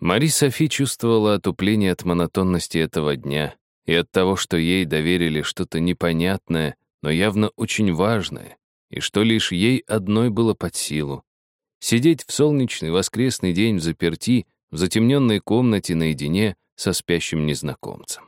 Мари Софи чувствовала отупление от монотонности этого дня и от того, что ей доверили что-то непонятное, но явно очень важное, и что лишь ей одной было под силу. Сидеть в солнечный воскресный день в заперти, в затемненной комнате наедине со спящим незнакомцем.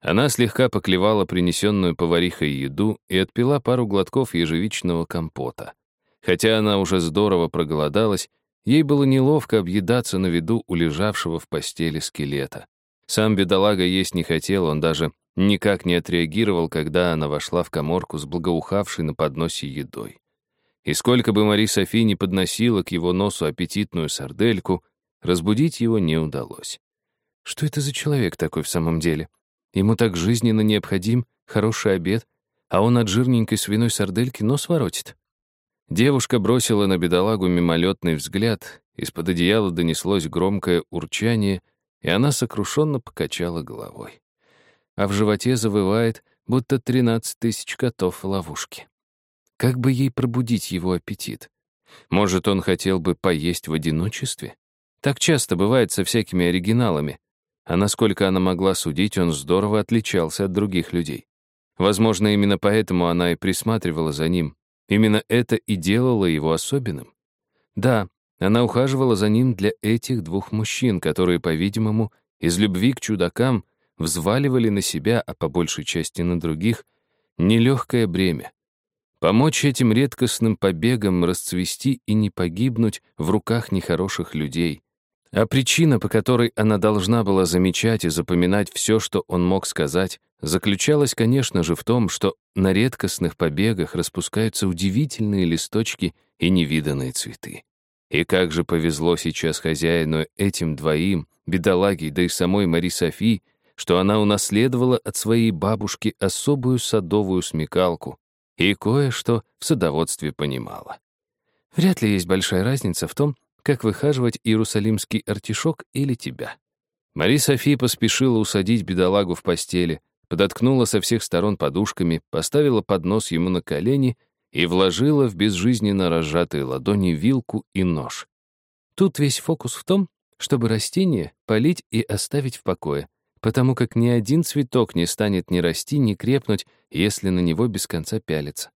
Она слегка поклевала принесенную поварихой еду и отпила пару глотков ежевичного компота. Хотя она уже здорово проголодалась, ей было неловко объедаться на виду у лежавшего в постели скелета. Сам бедолага есть не хотел, он даже никак не отреагировал, когда она вошла в коморку с благоухавшей на подносе едой. И сколько бы Мари Софи не подносила к его носу аппетитную сардельку, разбудить его не удалось. Что это за человек такой в самом деле? Ему так жизненно необходим хороший обед, а он от жирненькой свиной сардельки нос воротит. Девушка бросила на бедолагу мимолетный взгляд, из-под одеяла донеслось громкое урчание, и она сокрушенно покачала головой. А в животе завывает, будто тринадцать тысяч котов в ловушке. Как бы ей пробудить его аппетит? Может, он хотел бы поесть в одиночестве? Так часто бывает со всякими оригиналами. А насколько она могла судить, он здорово отличался от других людей. Возможно, именно поэтому она и присматривала за ним. Именно это и делало его особенным. Да, она ухаживала за ним для этих двух мужчин, которые, по-видимому, из любви к чудакам взваливали на себя, а по большей части на других, нелегкое бремя. Помочь этим редкостным побегам расцвести и не погибнуть в руках нехороших людей. А причина, по которой она должна была замечать и запоминать все, что он мог сказать, заключалась, конечно же, в том, что на редкостных побегах распускаются удивительные листочки и невиданные цветы. И как же повезло сейчас хозяину этим двоим, бедолаге, да и самой Мари Софи, что она унаследовала от своей бабушки особую садовую смекалку и кое-что в садоводстве понимала. Вряд ли есть большая разница в том, как выхаживать иерусалимский артишок или тебя. Мари Софи поспешила усадить бедолагу в постели, подоткнула со всех сторон подушками, поставила поднос ему на колени и вложила в безжизненно разжатые ладони вилку и нож. Тут весь фокус в том, чтобы растение полить и оставить в покое, потому как ни один цветок не станет ни расти, ни крепнуть, если на него без конца пялиться.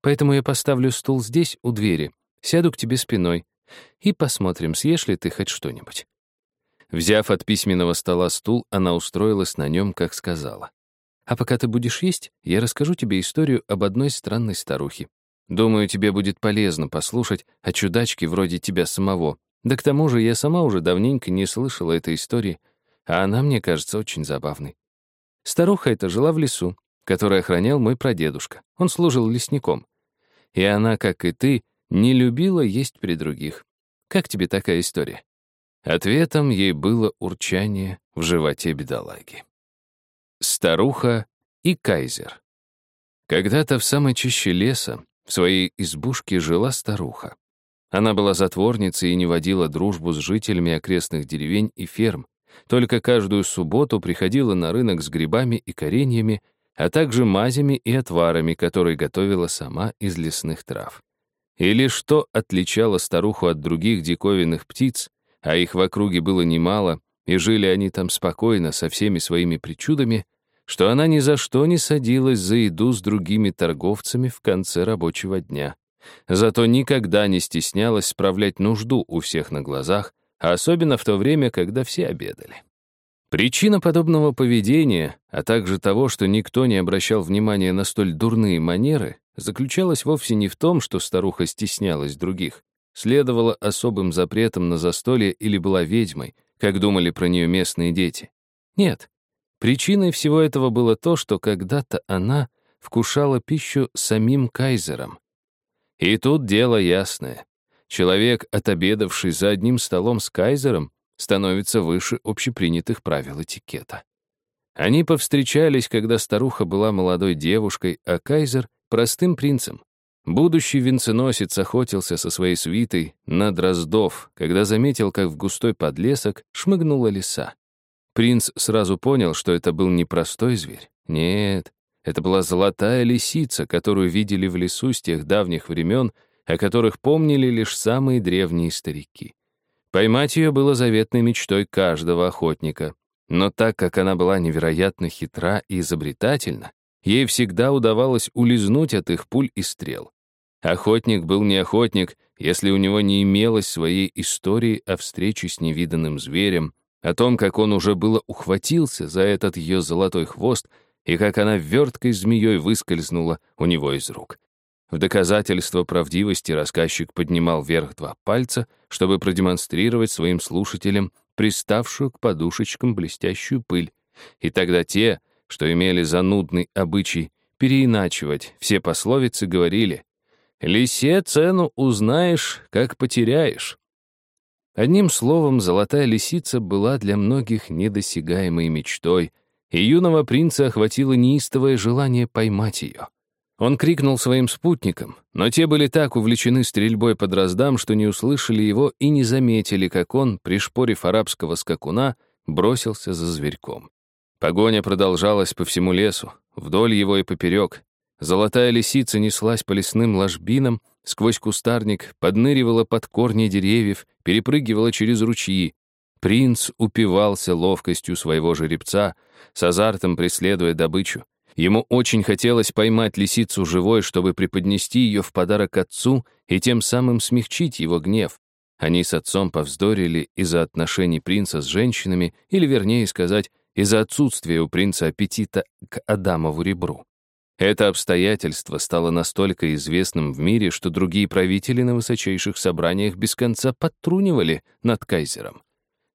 Поэтому я поставлю стул здесь, у двери, сяду к тебе спиной, и посмотрим, съешь ли ты хоть что-нибудь». Взяв от письменного стола стул, она устроилась на нем, как сказала. «А пока ты будешь есть, я расскажу тебе историю об одной странной старухе. Думаю, тебе будет полезно послушать о чудачке вроде тебя самого. Да к тому же я сама уже давненько не слышала этой истории, а она мне кажется очень забавной. Старуха эта жила в лесу, который охранял мой прадедушка. Он служил лесником. И она, как и ты, не любила есть при других. Как тебе такая история? Ответом ей было урчание в животе бедолаги. Старуха и кайзер. Когда-то в самой чаще леса в своей избушке жила старуха. Она была затворницей и не водила дружбу с жителями окрестных деревень и ферм, только каждую субботу приходила на рынок с грибами и кореньями, а также мазями и отварами, которые готовила сама из лесных трав. Или что отличало старуху от других диковинных птиц, а их в округе было немало, и жили они там спокойно со всеми своими причудами, что она ни за что не садилась за еду с другими торговцами в конце рабочего дня. Зато никогда не стеснялась справлять нужду у всех на глазах, а особенно в то время, когда все обедали. Причина подобного поведения, а также того, что никто не обращал внимания на столь дурные манеры, заключалась вовсе не в том, что старуха стеснялась других, следовала особым запретам на застолье или была ведьмой, как думали про нее местные дети. Нет, причиной всего этого было то, что когда-то она вкушала пищу самим кайзером. И тут дело ясное. Человек, отобедавший за одним столом с кайзером, становится выше общепринятых правил этикета. Они повстречались, когда старуха была молодой девушкой, а кайзер простым принцем. Будущий венценосец охотился со своей свитой на дроздов, когда заметил, как в густой подлесок шмыгнула лиса. Принц сразу понял, что это был не простой зверь. Нет, это была золотая лисица, которую видели в лесу с тех давних времен, о которых помнили лишь самые древние старики. Поймать ее было заветной мечтой каждого охотника. Но так как она была невероятно хитра и изобретательна, ей всегда удавалось улизнуть от их пуль и стрел. Охотник был не охотник, если у него не имелось своей истории о встрече с невиданным зверем, о том, как он уже было ухватился за этот ее золотой хвост и как она верткой змеей выскользнула у него из рук. В доказательство правдивости рассказчик поднимал вверх два пальца, чтобы продемонстрировать своим слушателям приставшую к подушечкам блестящую пыль, и тогда те, что имели занудный обычай переиначивать все пословицы, говорили «Лисе цену узнаешь, как потеряешь». Одним словом, золотая лисица была для многих недосягаемой мечтой, и юного принца охватило неистовое желание поймать ее. Он крикнул своим спутникам, но те были так увлечены стрельбой под раздам, что не услышали его и не заметили, как он, пришпорив арабского скакуна, бросился за зверьком. Погоня продолжалась по всему лесу, вдоль его и поперек. Золотая лисица неслась по лесным ложбинам, сквозь кустарник, подныривала под корни деревьев, перепрыгивала через ручьи. Принц упивался ловкостью своего жеребца, с азартом преследуя добычу. Ему очень хотелось поймать лисицу живой, чтобы преподнести ее в подарок отцу и тем самым смягчить его гнев. Они с отцом повздорили из-за отношений принца с женщинами, или, вернее сказать, из-за отсутствия у принца аппетита к Адамову ребру. Это обстоятельство стало настолько известным в мире, что другие правители на высочайших собраниях без конца подтрунивали над кайзером.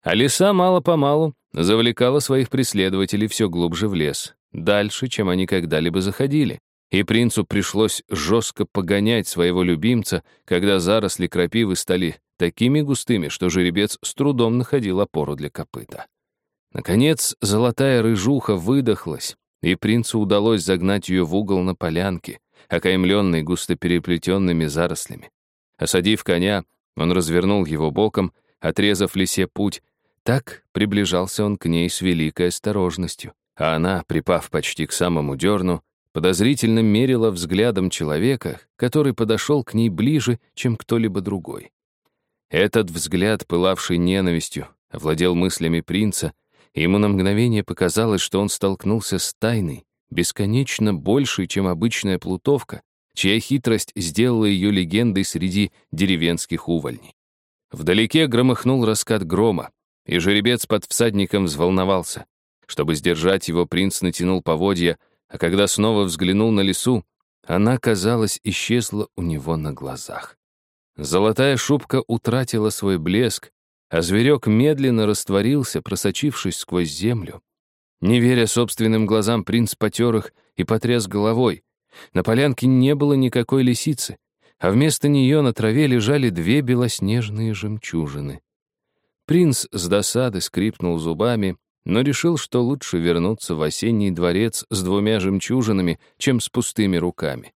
А лиса мало-помалу завлекала своих преследователей все глубже в лес, дальше, чем они когда-либо заходили, и принцу пришлось жестко погонять своего любимца, когда заросли крапивы стали такими густыми, что жеребец с трудом находил опору для копыта. Наконец, золотая рыжуха выдохлась, и принцу удалось загнать ее в угол на полянке, окаймленной густо переплетенными зарослями. Осадив коня, он развернул его боком, отрезав лисе путь. Так приближался он к ней с великой осторожностью а она, припав почти к самому дерну, подозрительно мерила взглядом человека, который подошел к ней ближе, чем кто-либо другой. Этот взгляд, пылавший ненавистью, овладел мыслями принца, ему на мгновение показалось, что он столкнулся с тайной, бесконечно большей, чем обычная плутовка, чья хитрость сделала ее легендой среди деревенских увольней. Вдалеке громыхнул раскат грома, и жеребец под всадником взволновался. Чтобы сдержать его, принц натянул поводья, а когда снова взглянул на лесу, она, казалось, исчезла у него на глазах. Золотая шубка утратила свой блеск, а зверек медленно растворился, просочившись сквозь землю. Не веря собственным глазам, принц потер их и потряс головой. На полянке не было никакой лисицы, а вместо нее на траве лежали две белоснежные жемчужины. Принц с досады скрипнул зубами, но решил, что лучше вернуться в осенний дворец с двумя жемчужинами, чем с пустыми руками.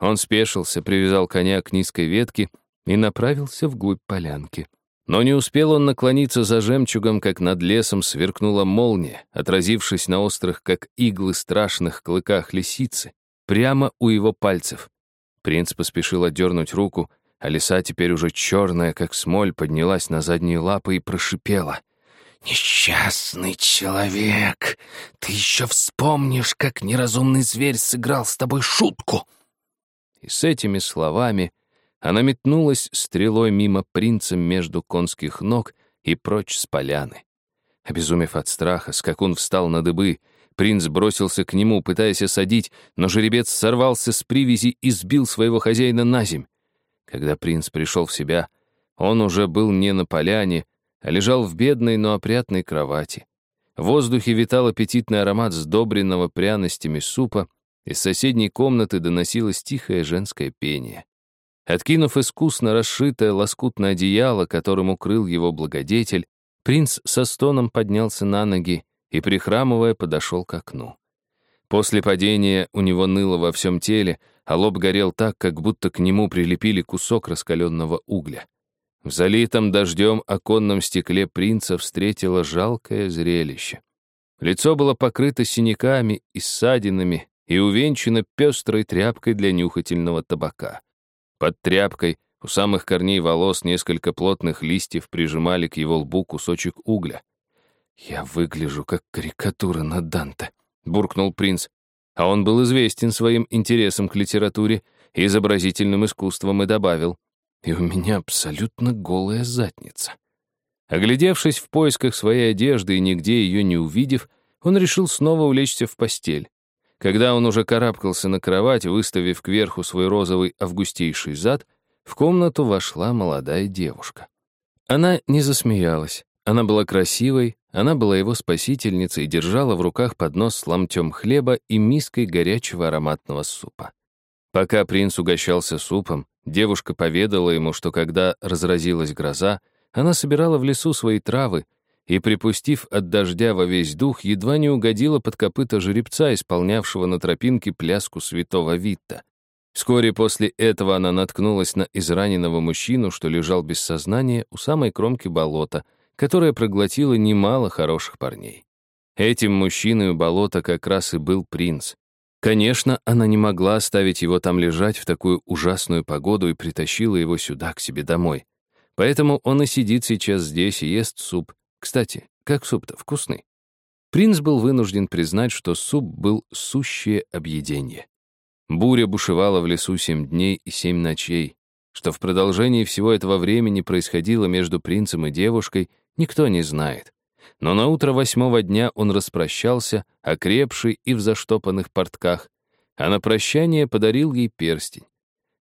Он спешился, привязал коня к низкой ветке и направился вглубь полянки. Но не успел он наклониться за жемчугом, как над лесом сверкнула молния, отразившись на острых, как иглы страшных клыках лисицы, прямо у его пальцев. Принц поспешил отдернуть руку, а лиса теперь уже черная, как смоль, поднялась на задние лапы и прошипела — «Несчастный человек, ты еще вспомнишь, как неразумный зверь сыграл с тобой шутку!» И с этими словами она метнулась стрелой мимо принца между конских ног и прочь с поляны. Обезумев от страха, скакун встал на дыбы, принц бросился к нему, пытаясь осадить, но жеребец сорвался с привязи и сбил своего хозяина на земь. Когда принц пришел в себя, он уже был не на поляне, а лежал в бедной, но опрятной кровати. В воздухе витал аппетитный аромат сдобренного пряностями супа, из соседней комнаты доносилось тихое женское пение. Откинув искусно расшитое лоскутное одеяло, которым укрыл его благодетель, принц со стоном поднялся на ноги и, прихрамывая, подошел к окну. После падения у него ныло во всем теле, а лоб горел так, как будто к нему прилепили кусок раскаленного угля. В залитом дождем оконном стекле принца встретило жалкое зрелище. Лицо было покрыто синяками и ссадинами и увенчано пестрой тряпкой для нюхательного табака. Под тряпкой У самых корней волос несколько плотных листьев прижимали к его лбу кусочек угля. «Я выгляжу, как карикатура на Данте», — буркнул принц. А он был известен своим интересом к литературе и изобразительным искусством и добавил. «И у меня абсолютно голая задница». Оглядевшись в поисках своей одежды и нигде ее не увидев, он решил снова улечься в постель. Когда он уже карабкался на кровать, выставив кверху свой розовый августейший зад, в комнату вошла молодая девушка. Она не засмеялась. Она была красивой, она была его спасительницей и держала в руках поднос с ломтем хлеба и миской горячего ароматного супа. Пока принц угощался супом, девушка поведала ему, что когда разразилась гроза, она собирала в лесу свои травы и, припустив от дождя во весь дух, едва не угодила под копыта жеребца, исполнявшего на тропинке пляску святого Витта. Вскоре после этого она наткнулась на израненного мужчину, что лежал без сознания у самой кромки болота, которое проглотило немало хороших парней. Этим мужчиной у болота как раз и был принц. Конечно, она не могла оставить его там лежать в такую ужасную погоду и притащила его сюда, к себе домой. Поэтому он и сидит сейчас здесь и ест суп, кстати, как суп-то вкусный. Принц был вынужден признать, что суп был сущее объедение. Буря бушевала в лесу семь дней и семь ночей. Что в продолжении всего этого времени происходило между принцем и девушкой, никто не знает. Но на утро восьмого дня он распрощался, окрепший и в заштопанных портках, а на прощание подарил ей перстень.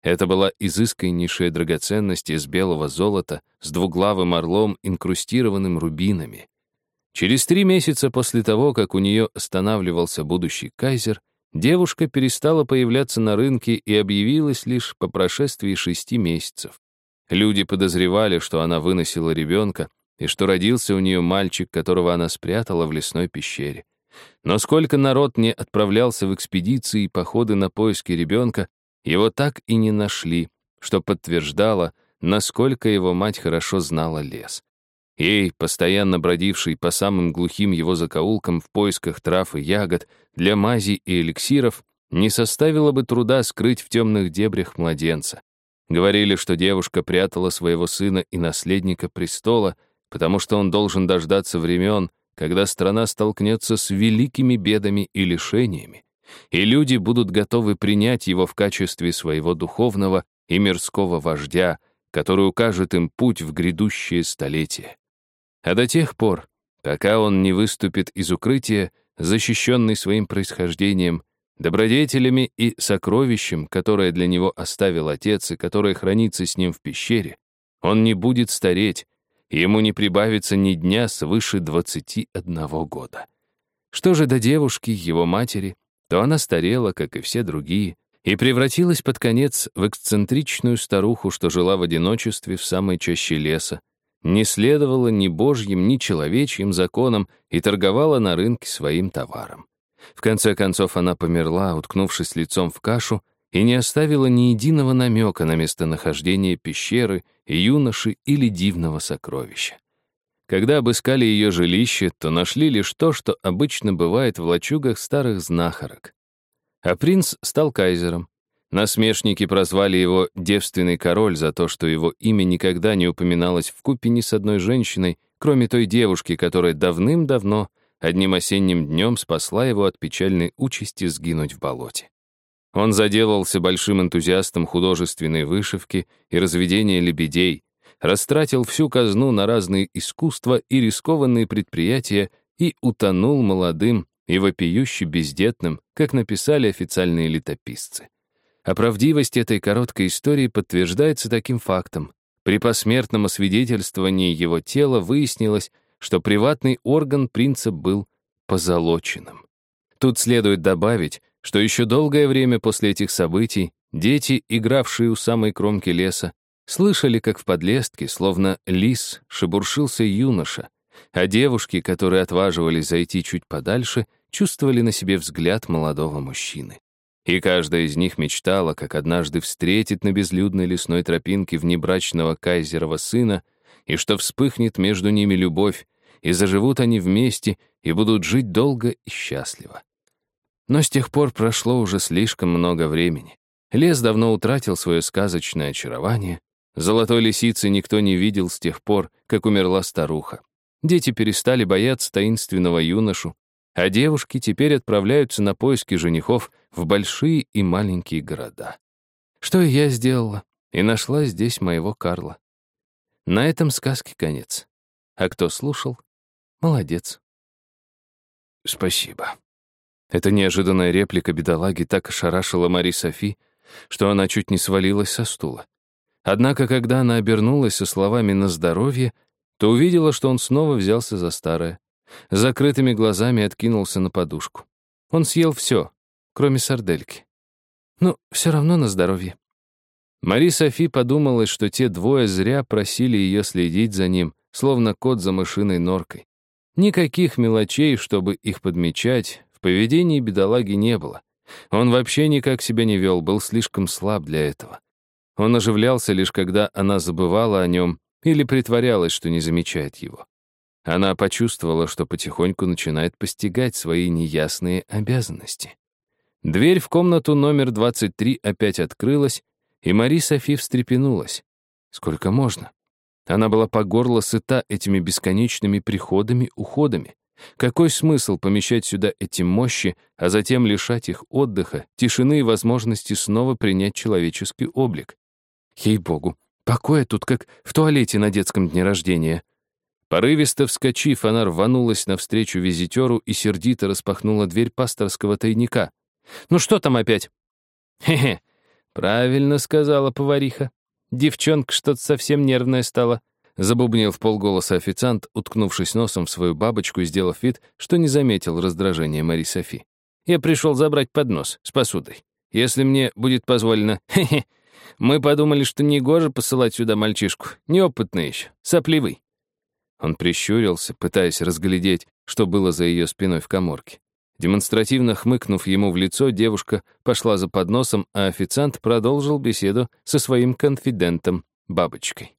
Это была изысканнейшая драгоценность из белого золота с двуглавым орлом, инкрустированным рубинами. Через три месяца после того, как у нее останавливался будущий кайзер, девушка перестала появляться на рынке и объявилась лишь по прошествии шести месяцев. Люди подозревали, что она выносила ребенка, и что родился у нее мальчик, которого она спрятала в лесной пещере. Но сколько народ не отправлялся в экспедиции и походы на поиски ребенка, его так и не нашли, что подтверждало, насколько его мать хорошо знала лес. Ей, постоянно бродившей по самым глухим его закоулкам в поисках трав и ягод, для мази и эликсиров, не составило бы труда скрыть в темных дебрях младенца. Говорили, что девушка прятала своего сына и наследника престола, потому что он должен дождаться времен, когда страна столкнется с великими бедами и лишениями, и люди будут готовы принять его в качестве своего духовного и мирского вождя, который укажет им путь в грядущее столетие. А до тех пор, пока он не выступит из укрытия, защищенный своим происхождением, добродетелями и сокровищем, которое для него оставил отец и которое хранится с ним в пещере, он не будет стареть, и ему не прибавится ни дня свыше 21 года. Что же до девушки, его матери, то она старела, как и все другие, и превратилась под конец в эксцентричную старуху, что жила в одиночестве в самой чаще леса, не следовала ни божьим, ни человечьим законам и торговала на рынке своим товаром. В конце концов она померла, уткнувшись лицом в кашу, и не оставила ни единого намека на местонахождение пещеры, юноши или дивного сокровища. Когда обыскали ее жилище, то нашли лишь то, что обычно бывает в лачугах старых знахарок. А принц стал кайзером. Насмешники прозвали его «девственный король» за то, что его имя никогда не упоминалось в купе ни с одной женщиной, кроме той девушки, которая давным-давно, одним осенним днем спасла его от печальной участи сгинуть в болоте. Он заделался большим энтузиастом художественной вышивки и разведения лебедей, растратил всю казну на разные искусства и рискованные предприятия и утонул молодым и вопиюще бездетным, как написали официальные летописцы. А правдивость этой короткой истории подтверждается таким фактом. При посмертном освидетельствовании его тела выяснилось, что приватный орган принца был позолоченным. Тут следует добавить, что еще долгое время после этих событий дети, игравшие у самой кромки леса, Слышали, как в подлестке, словно лис, шебуршился юноша, а девушки, которые отваживались зайти чуть подальше, чувствовали на себе взгляд молодого мужчины. И каждая из них мечтала, как однажды встретит на безлюдной лесной тропинке внебрачного кайзерова сына, и что вспыхнет между ними любовь, и заживут они вместе, и будут жить долго и счастливо. Но с тех пор прошло уже слишком много времени. Лес давно утратил свое сказочное очарование, Золотой лисицы никто не видел с тех пор, как умерла старуха. Дети перестали бояться таинственного юношу, а девушки теперь отправляются на поиски женихов в большие и маленькие города. Что я сделала, и нашла здесь моего Карла. На этом сказке конец. А кто слушал, молодец. Спасибо. Эта неожиданная реплика бедолаги так ошарашила Мари Софи, что она чуть не свалилась со стула. Однако, когда она обернулась со словами «на здоровье», то увидела, что он снова взялся за старое. Закрытыми глазами откинулся на подушку. Он съел все, кроме сардельки. Ну, все равно на здоровье. Мари Софи подумала, что те двое зря просили ее следить за ним, словно кот за мышиной норкой. Никаких мелочей, чтобы их подмечать, в поведении бедолаги не было. Он вообще никак себя не вел, был слишком слаб для этого. Он оживлялся лишь когда она забывала о нем или притворялась, что не замечает его. Она почувствовала, что потихоньку начинает постигать свои неясные обязанности. Дверь в комнату номер 23 опять открылась, и Мари Софи встрепенулась. Сколько можно? Она была по горло сыта этими бесконечными приходами-уходами. Какой смысл помещать сюда эти мощи, а затем лишать их отдыха, тишины и возможности снова принять человеческий облик? Ей-богу, покоя тут как в туалете на детском дне рождения. Порывисто вскочив, она рванулась навстречу визитеру и сердито распахнула дверь пасторского тайника. «Ну что там опять?» «Хе-хе, правильно сказала повариха. Девчонка что-то совсем нервная стала». Забубнил в полголоса официант, уткнувшись носом в свою бабочку и сделав вид, что не заметил раздражения Мари Софи. «Я пришел забрать поднос с посудой. Если мне будет позволено, хе-хе, мы подумали, что негоже посылать сюда мальчишку. Неопытный еще, сопливый. Он прищурился, пытаясь разглядеть, что было за ее спиной в коморке. Демонстративно хмыкнув ему в лицо, девушка пошла за подносом, а официант продолжил беседу со своим конфидентом, бабочкой.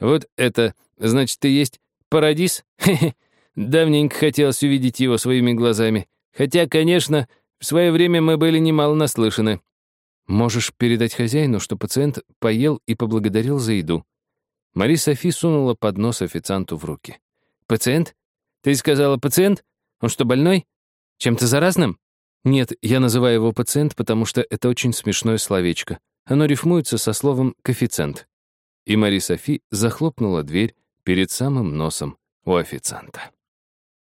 «Вот это, значит, и есть парадис? Хе-хе. Давненько хотелось увидеть его своими глазами. Хотя, конечно, в свое время мы были немало наслышаны. Можешь передать хозяину, что пациент поел и поблагодарил за еду. Мари Софи сунула поднос официанту в руки. «Пациент? Ты сказала пациент? Он что, больной? Чем-то заразным?» «Нет, я называю его пациент, потому что это очень смешное словечко. Оно рифмуется со словом «коэффициент». И Мари Софи захлопнула дверь перед самым носом у официанта.